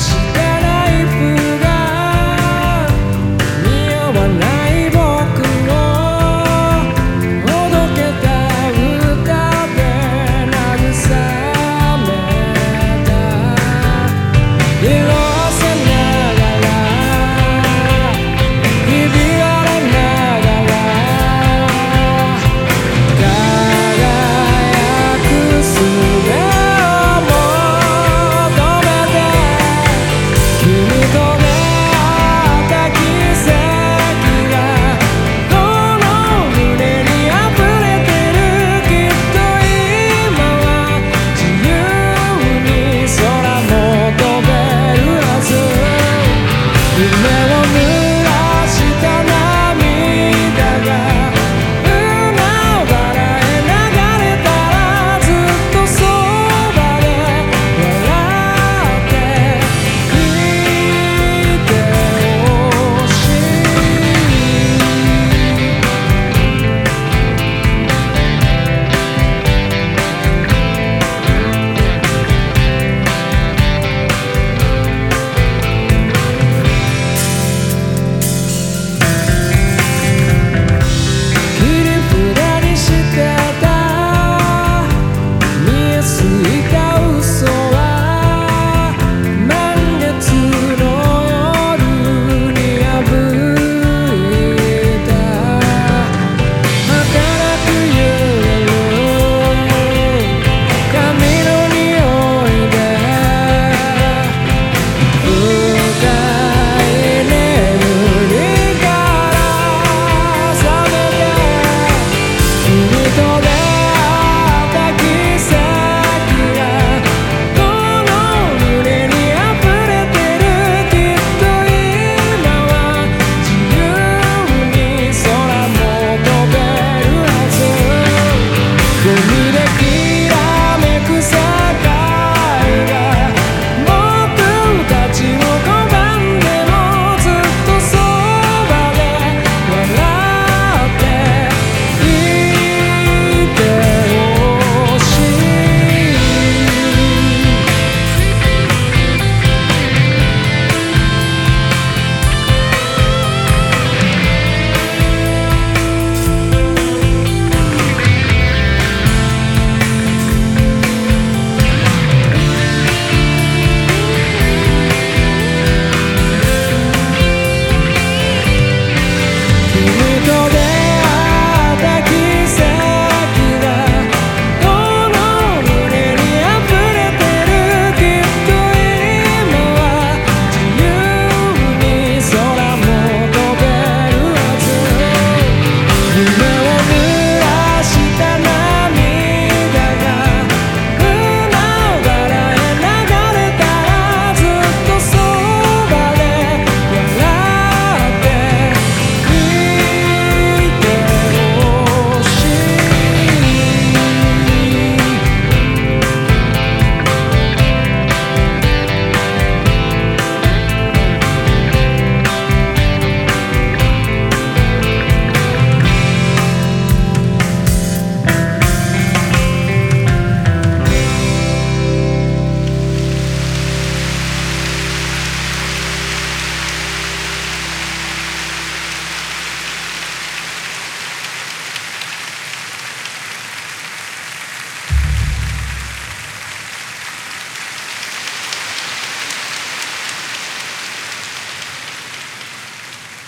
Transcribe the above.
see cansada.